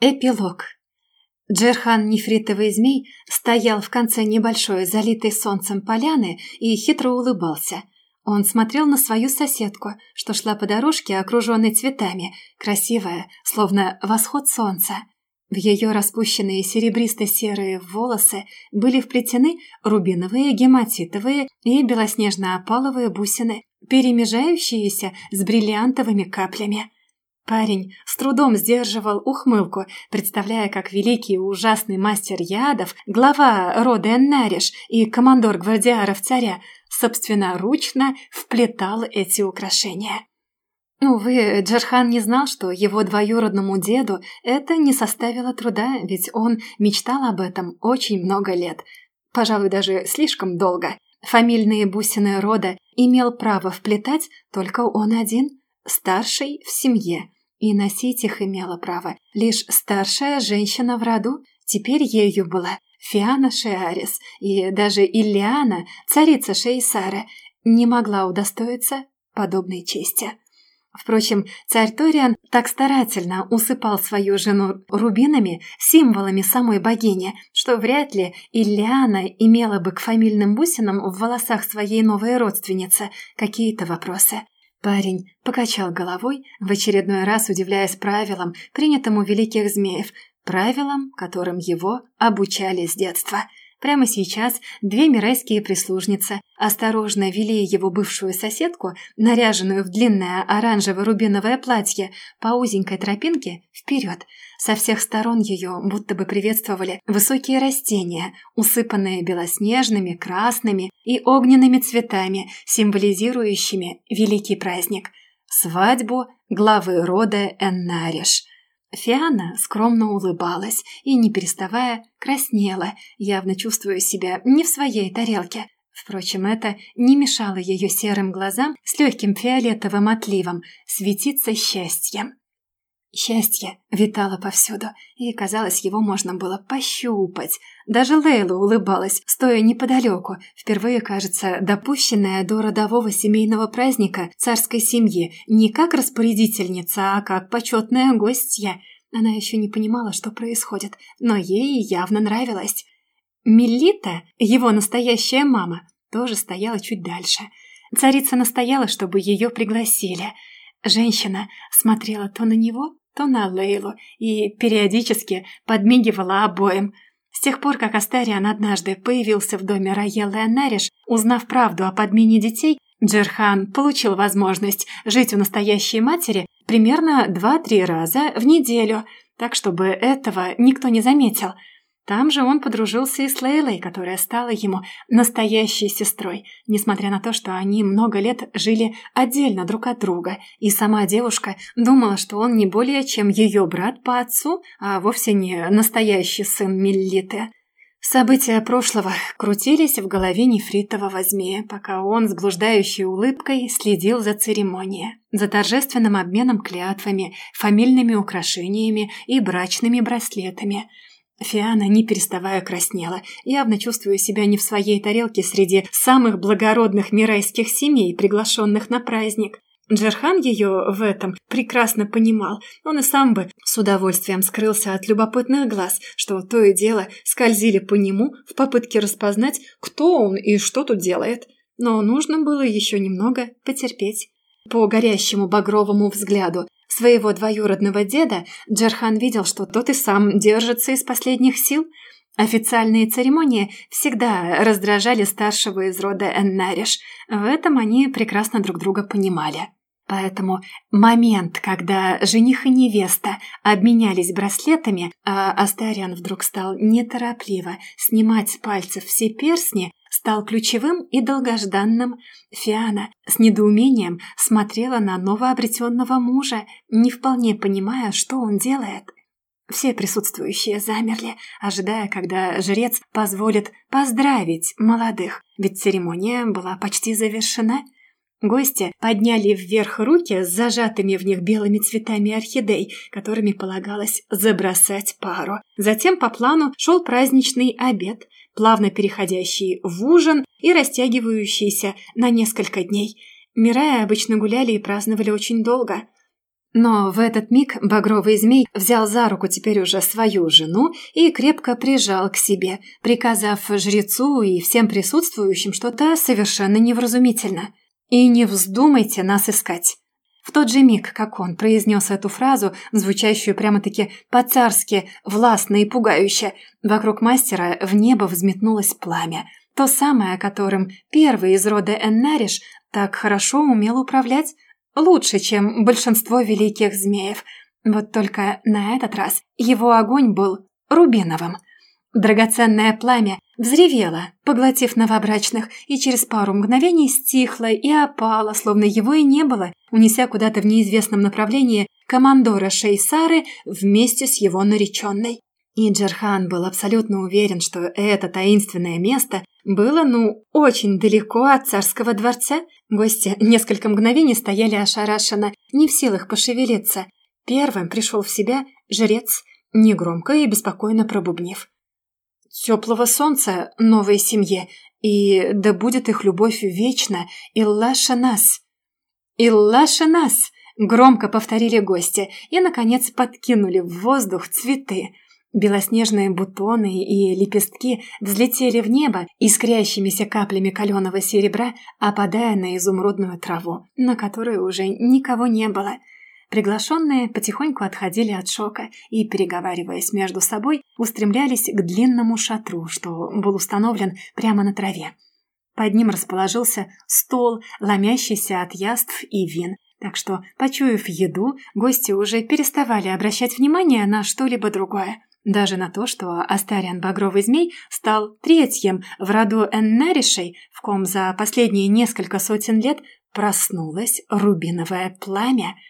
Эпилог. Джерхан Нефритовый змей стоял в конце небольшой, залитой солнцем поляны и хитро улыбался. Он смотрел на свою соседку, что шла по дорожке, окруженной цветами, красивая, словно восход солнца. В ее распущенные серебристо-серые волосы были вплетены рубиновые, гематитовые и белоснежно-опаловые бусины, перемежающиеся с бриллиантовыми каплями – Парень с трудом сдерживал ухмылку, представляя, как великий и ужасный мастер ядов, глава рода Эннариш и командор гвардиаров царя собственноручно вплетал эти украшения. Увы, Джерхан не знал, что его двоюродному деду это не составило труда, ведь он мечтал об этом очень много лет. Пожалуй, даже слишком долго. Фамильные бусины рода имел право вплетать только он один, старший в семье. И носить их имела право лишь старшая женщина в роду, теперь ею была Фиана Шиарис, и даже Иллиана, царица Шейсара, не могла удостоиться подобной чести. Впрочем, царь Ториан так старательно усыпал свою жену рубинами, символами самой богини, что вряд ли Иллиана имела бы к фамильным бусинам в волосах своей новой родственницы какие-то вопросы. Парень покачал головой, в очередной раз удивляясь правилам, принятым у великих змеев, правилам, которым его обучали с детства – Прямо сейчас две мирайские прислужницы осторожно вели его бывшую соседку, наряженную в длинное оранжево-рубиновое платье, по узенькой тропинке вперед. Со всех сторон ее будто бы приветствовали высокие растения, усыпанные белоснежными, красными и огненными цветами, символизирующими великий праздник – свадьбу главы рода Эннариш – Фиана скромно улыбалась и, не переставая, краснела, явно чувствуя себя не в своей тарелке. Впрочем, это не мешало ее серым глазам с легким фиолетовым отливом светиться счастьем. Счастье витало повсюду, и, казалось, его можно было пощупать. Даже Лейла улыбалась, стоя неподалеку, впервые, кажется, допущенная до родового семейного праздника царской семьи не как распорядительница, а как почетная гостья. Она еще не понимала, что происходит, но ей явно нравилось. Мелита, его настоящая мама, тоже стояла чуть дальше. Царица настояла, чтобы ее пригласили – Женщина смотрела то на него, то на Лейлу и периодически подмигивала обоим. С тех пор, как Астариан однажды появился в доме Раеллы Анариш, узнав правду о подмене детей, Джерхан получил возможность жить у настоящей матери примерно 2-3 раза в неделю, так чтобы этого никто не заметил – там же он подружился и с Лейлой, которая стала ему настоящей сестрой, несмотря на то, что они много лет жили отдельно друг от друга, и сама девушка думала, что он не более чем ее брат по отцу, а вовсе не настоящий сын Миллиты. События прошлого крутились в голове нефритового змея, пока он с блуждающей улыбкой следил за церемонией, за торжественным обменом клятвами, фамильными украшениями и брачными браслетами – Фиана, не переставая, краснела, явно чувствуя себя не в своей тарелке среди самых благородных мирайских семей, приглашенных на праздник. Джерхан ее в этом прекрасно понимал. Он и сам бы с удовольствием скрылся от любопытных глаз, что то и дело скользили по нему в попытке распознать, кто он и что тут делает. Но нужно было еще немного потерпеть. По горящему багровому взгляду своего двоюродного деда, Джерхан видел, что тот и сам держится из последних сил. Официальные церемонии всегда раздражали старшего из рода Эннариш. В этом они прекрасно друг друга понимали. Поэтому момент, когда жених и невеста обменялись браслетами, а Астариан вдруг стал неторопливо снимать с пальцев все перстни, стал ключевым и долгожданным. Фиана с недоумением смотрела на новообретенного мужа, не вполне понимая, что он делает. Все присутствующие замерли, ожидая, когда жрец позволит поздравить молодых, ведь церемония была почти завершена. Гости подняли вверх руки с зажатыми в них белыми цветами орхидей, которыми полагалось забросать пару. Затем по плану шел праздничный обед – плавно переходящий в ужин и растягивающийся на несколько дней. Мирая обычно гуляли и праздновали очень долго. Но в этот миг багровый змей взял за руку теперь уже свою жену и крепко прижал к себе, приказав жрецу и всем присутствующим что-то совершенно невразумительно. «И не вздумайте нас искать». В тот же миг, как он произнес эту фразу, звучащую прямо-таки по-царски, властно и пугающе, вокруг мастера в небо взметнулось пламя. То самое, которым первый из рода Эннариш так хорошо умел управлять, лучше, чем большинство великих змеев. Вот только на этот раз его огонь был рубиновым – Драгоценное пламя взревело, поглотив новобрачных, и через пару мгновений стихло и опало, словно его и не было, унеся куда-то в неизвестном направлении командора Шейсары вместе с его нареченной. И Джерхан был абсолютно уверен, что это таинственное место было, ну, очень далеко от царского дворца. Гости несколько мгновений стояли ошарашенно, не в силах пошевелиться. Первым пришел в себя жрец, негромко и беспокойно пробубнив. Теплого солнца новой семье, и да будет их любовь вечна, Иллаша нас. Иллаша нас! Громко повторили гости и, наконец, подкинули в воздух цветы. Белоснежные бутоны и лепестки взлетели в небо искрящимися каплями каленого серебра, опадая на изумрудную траву, на которой уже никого не было – Приглашенные потихоньку отходили от шока и, переговариваясь между собой, устремлялись к длинному шатру, что был установлен прямо на траве. Под ним расположился стол, ломящийся от яств и вин, так что, почуяв еду, гости уже переставали обращать внимание на что-либо другое. Даже на то, что Астариан Багровый Змей стал третьим в роду Эннаришей, в ком за последние несколько сотен лет проснулось рубиновое пламя –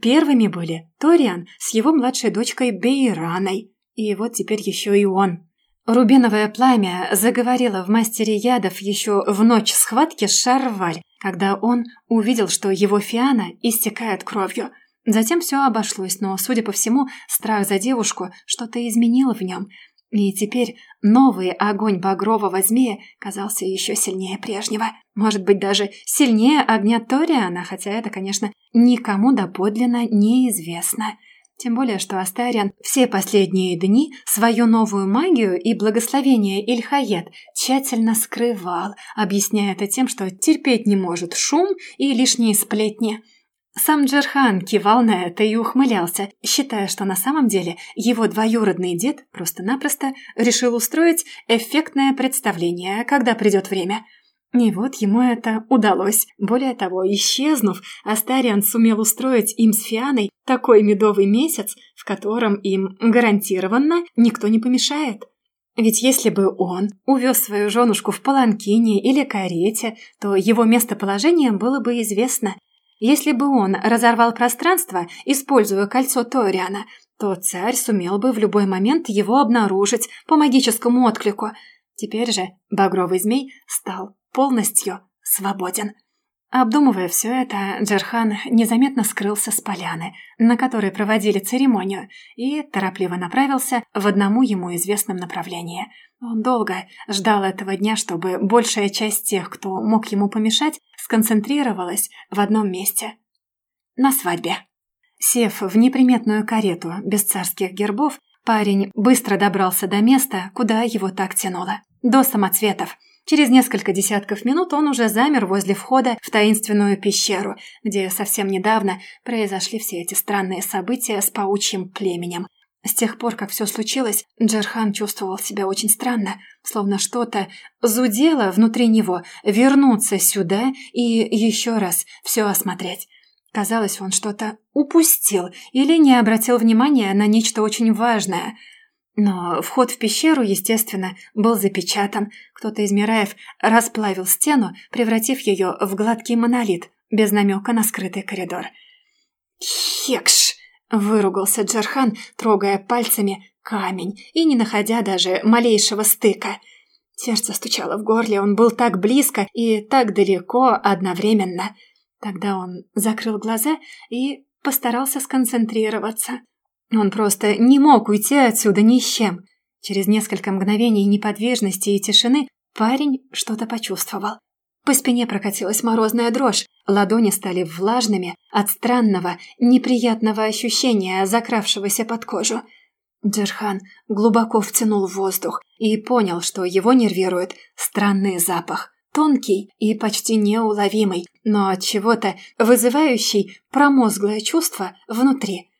Первыми были Ториан с его младшей дочкой Бейраной, и вот теперь еще и он. Рубиновое пламя заговорило в мастере ядов еще в ночь схватки Шарваль, когда он увидел, что его Фиана истекает кровью. Затем все обошлось, но, судя по всему, страх за девушку что-то изменил в нем – и теперь новый огонь багрового змея казался еще сильнее прежнего. Может быть, даже сильнее огня Ториана, хотя это, конечно, никому доподлинно неизвестно. Тем более, что Астариан все последние дни свою новую магию и благословение Ильхает тщательно скрывал, объясняя это тем, что терпеть не может шум и лишние сплетни – сам Джерхан кивал на это и ухмылялся, считая, что на самом деле его двоюродный дед просто-напросто решил устроить эффектное представление, когда придет время. И вот ему это удалось. Более того, исчезнув, Астариан сумел устроить им с Фианой такой медовый месяц, в котором им гарантированно никто не помешает. Ведь если бы он увез свою женушку в паланкине или карете, то его местоположение было бы известно – если бы он разорвал пространство, используя кольцо Ториана, то царь сумел бы в любой момент его обнаружить по магическому отклику. Теперь же багровый змей стал полностью свободен. Обдумывая все это, Джерхан незаметно скрылся с поляны, на которой проводили церемонию, и торопливо направился в одному ему известном направлении. Он долго ждал этого дня, чтобы большая часть тех, кто мог ему помешать, сконцентрировалась в одном месте – на свадьбе. Сев в неприметную карету без царских гербов, парень быстро добрался до места, куда его так тянуло – до самоцветов – Через несколько десятков минут он уже замер возле входа в таинственную пещеру, где совсем недавно произошли все эти странные события с паучьим племенем. С тех пор, как все случилось, Джерхан чувствовал себя очень странно, словно что-то зудело внутри него вернуться сюда и еще раз все осмотреть. Казалось, он что-то упустил или не обратил внимания на нечто очень важное – но вход в пещеру, естественно, был запечатан. Кто-то из Мираев расплавил стену, превратив ее в гладкий монолит, без намека на скрытый коридор. «Хекш!» – выругался Джархан, трогая пальцами камень и не находя даже малейшего стыка. Сердце стучало в горле, он был так близко и так далеко одновременно. Тогда он закрыл глаза и постарался сконцентрироваться. Он просто не мог уйти отсюда ни с чем. Через несколько мгновений неподвижности и тишины парень что-то почувствовал. По спине прокатилась морозная дрожь, ладони стали влажными от странного, неприятного ощущения, закравшегося под кожу. Джерхан глубоко втянул воздух и понял, что его нервирует странный запах. Тонкий и почти неуловимый, но от чего-то вызывающий промозглое чувство внутри.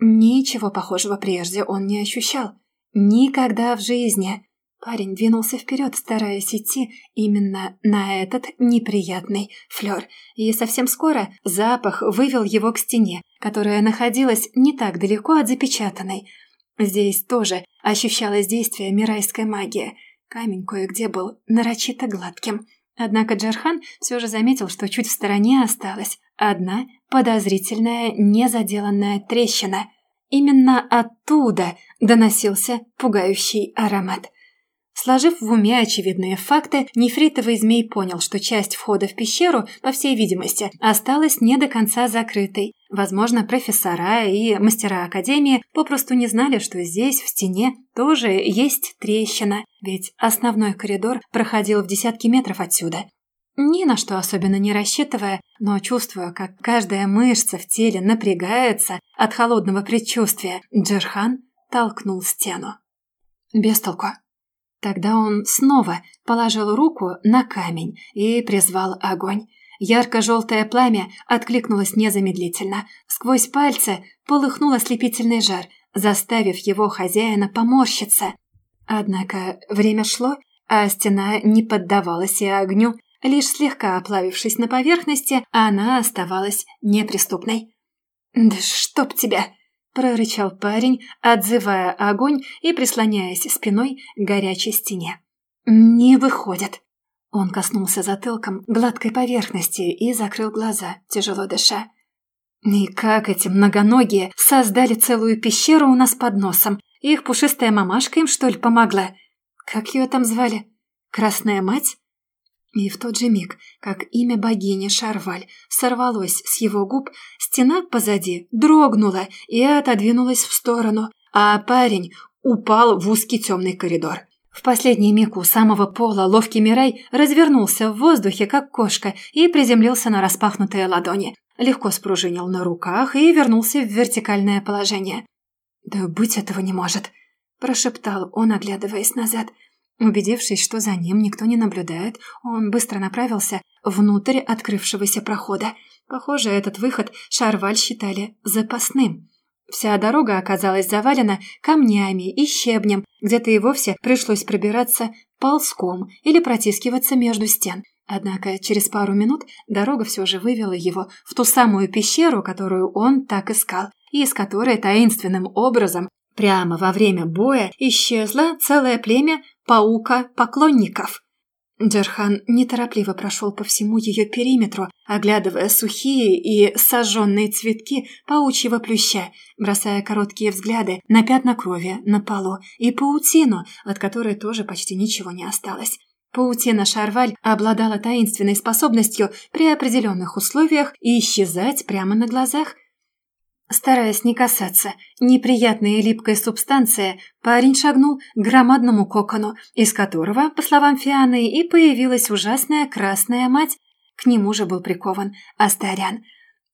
Ничего похожего прежде он не ощущал. Никогда в жизни. Парень двинулся вперед, стараясь идти именно на этот неприятный флер. И совсем скоро запах вывел его к стене, которая находилась не так далеко от запечатанной. Здесь тоже ощущалось действие мирайской магии. Камень кое-где был нарочито гладким. Однако Джархан все же заметил, что чуть в стороне осталась одна подозрительная незаделанная трещина. Именно оттуда доносился пугающий аромат. Сложив в уме очевидные факты, нефритовый змей понял, что часть входа в пещеру, по всей видимости, осталась не до конца закрытой. Возможно, профессора и мастера академии попросту не знали, что здесь, в стене, тоже есть трещина, ведь основной коридор проходил в десятки метров отсюда. Ни на что особенно не рассчитывая, но чувствуя, как каждая мышца в теле напрягается от холодного предчувствия, Джерхан толкнул стену. Без толку. Тогда он снова положил руку на камень и призвал огонь. Ярко-желтое пламя откликнулось незамедлительно. Сквозь пальцы полыхнул ослепительный жар, заставив его хозяина поморщиться. Однако время шло, а стена не поддавалась и огню. Лишь слегка оплавившись на поверхности, она оставалась неприступной. «Да чтоб тебя!» – прорычал парень, отзывая огонь и прислоняясь спиной к горячей стене. «Не выходит!» Он коснулся затылком гладкой поверхности и закрыл глаза, тяжело дыша. «И как эти многоногие создали целую пещеру у нас под носом? Их пушистая мамашка им, что ли, помогла? Как ее там звали? Красная мать?» И в тот же миг, как имя богини Шарваль сорвалось с его губ, стена позади дрогнула и отодвинулась в сторону, а парень упал в узкий темный коридор. В последний миг у самого пола ловкий Мирай развернулся в воздухе, как кошка, и приземлился на распахнутые ладони. Легко спружинил на руках и вернулся в вертикальное положение. «Да быть этого не может», – прошептал он, оглядываясь назад – Убедившись, что за ним никто не наблюдает, он быстро направился внутрь открывшегося прохода. Похоже, этот выход Шарваль считали запасным. Вся дорога оказалась завалена камнями и щебнем, где-то и вовсе пришлось пробираться ползком или протискиваться между стен. Однако через пару минут дорога все же вывела его в ту самую пещеру, которую он так искал, и из которой таинственным образом прямо во время боя исчезло целое племя паука-поклонников. Джерхан неторопливо прошел по всему ее периметру, оглядывая сухие и сожженные цветки паучьего плюща, бросая короткие взгляды на пятна крови на полу и паутину, от которой тоже почти ничего не осталось. Паутина Шарваль обладала таинственной способностью при определенных условиях исчезать прямо на глазах, Стараясь не касаться неприятной и липкой субстанции, парень шагнул к громадному кокону, из которого, по словам Фианы, и появилась ужасная красная мать. К нему же был прикован Астарян.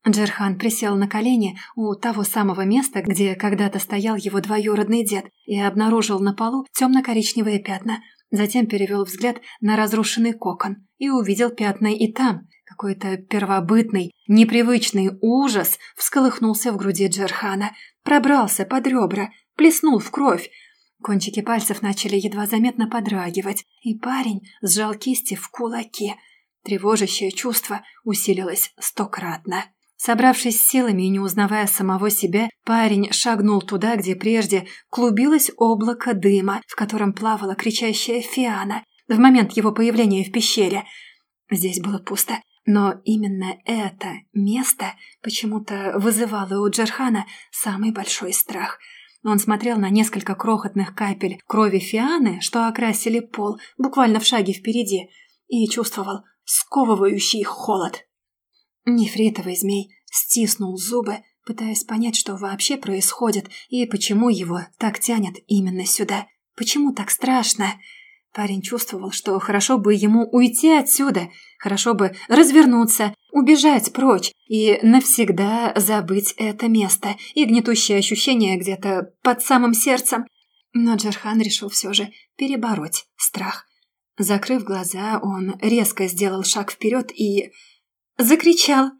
Джерхан присел на колени у того самого места, где когда-то стоял его двоюродный дед, и обнаружил на полу темно-коричневые пятна. Затем перевел взгляд на разрушенный кокон и увидел пятна и там – какой-то первобытный, непривычный ужас всколыхнулся в груди Джерхана, пробрался под ребра, плеснул в кровь. Кончики пальцев начали едва заметно подрагивать, и парень сжал кисти в кулаки. Тревожащее чувство усилилось стократно. Собравшись силами и не узнавая самого себя, парень шагнул туда, где прежде клубилось облако дыма, в котором плавала кричащая Фиана. В момент его появления в пещере здесь было пусто. Но именно это место почему-то вызывало у Джерхана самый большой страх. Он смотрел на несколько крохотных капель крови Фианы, что окрасили пол, буквально в шаге впереди, и чувствовал сковывающий холод. Нефритовый змей стиснул зубы, пытаясь понять, что вообще происходит и почему его так тянет именно сюда. Почему так страшно? Парень чувствовал, что хорошо бы ему уйти отсюда, хорошо бы развернуться, убежать прочь и навсегда забыть это место и гнетущее ощущение где-то под самым сердцем. Но Джерхан решил все же перебороть страх. Закрыв глаза, он резко сделал шаг вперед и... закричал.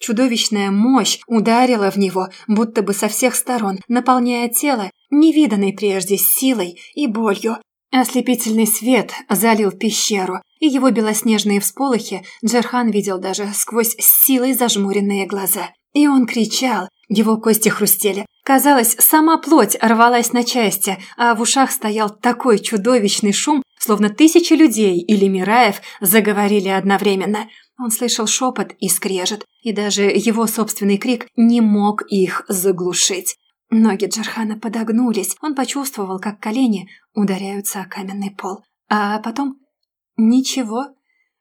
Чудовищная мощь ударила в него, будто бы со всех сторон, наполняя тело невиданной прежде силой и болью. Ослепительный свет залил пещеру, и его белоснежные всполохи Джерхан видел даже сквозь силой зажмуренные глаза. И он кричал, его кости хрустели. Казалось, сама плоть рвалась на части, а в ушах стоял такой чудовищный шум, словно тысячи людей или Мираев заговорили одновременно. Он слышал шепот и скрежет, и даже его собственный крик не мог их заглушить. Ноги Джархана подогнулись, он почувствовал, как колени ударяются о каменный пол. А потом... Ничего.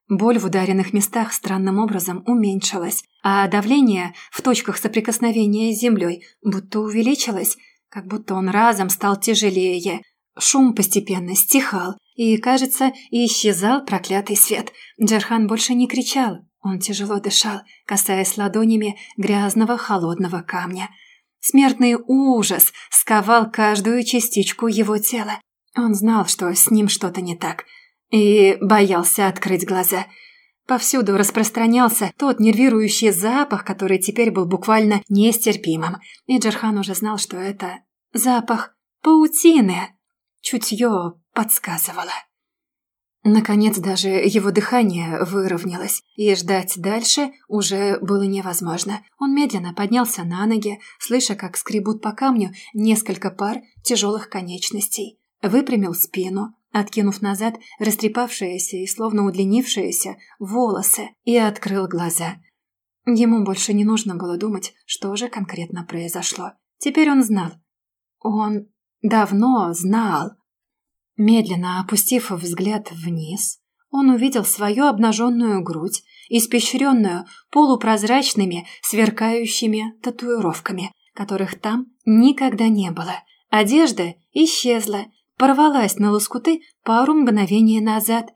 Боль в ударенных местах странным образом уменьшилась, а давление в точках соприкосновения с землей будто увеличилось, как будто он разом стал тяжелее. Шум постепенно стихал, и, кажется, исчезал проклятый свет. Джархан больше не кричал, он тяжело дышал, касаясь ладонями грязного холодного камня – Смертный ужас сковал каждую частичку его тела. Он знал, что с ним что-то не так, и боялся открыть глаза. Повсюду распространялся тот нервирующий запах, который теперь был буквально нестерпимым. И Джерхан уже знал, что это запах паутины. Чутье подсказывало. Наконец даже его дыхание выровнялось, и ждать дальше уже было невозможно. Он медленно поднялся на ноги, слыша, как скребут по камню несколько пар тяжелых конечностей. Выпрямил спину, откинув назад растрепавшиеся и словно удлинившиеся волосы, и открыл глаза. Ему больше не нужно было думать, что же конкретно произошло. Теперь он знал. Он давно знал. Медленно опустив взгляд вниз, он увидел свою обнаженную грудь, испещренную полупрозрачными, сверкающими татуировками, которых там никогда не было. Одежда исчезла, порвалась на лоскуты пару мгновений назад.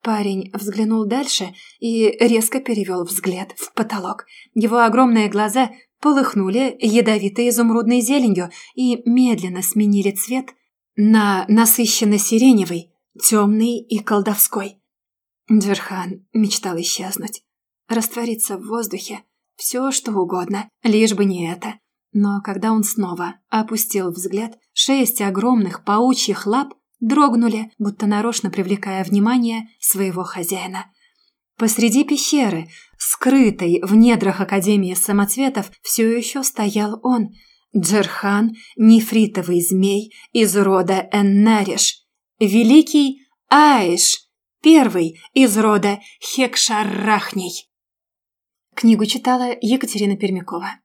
Парень взглянул дальше и резко перевел взгляд в потолок. Его огромные глаза полыхнули ядовитой изумрудной зеленью и медленно сменили цвет на насыщенно-сиреневый, темный и колдовской. Джерхан мечтал исчезнуть, раствориться в воздухе, все что угодно, лишь бы не это. Но когда он снова опустил взгляд, шесть огромных паучьих лап дрогнули, будто нарочно привлекая внимание своего хозяина. Посреди пещеры, скрытой в недрах Академии самоцветов, все еще стоял он – Джерхан – нефритовый змей из рода Эннариш, великий Аиш, первый из рода Хекшарахней. Книгу читала Екатерина Пермякова.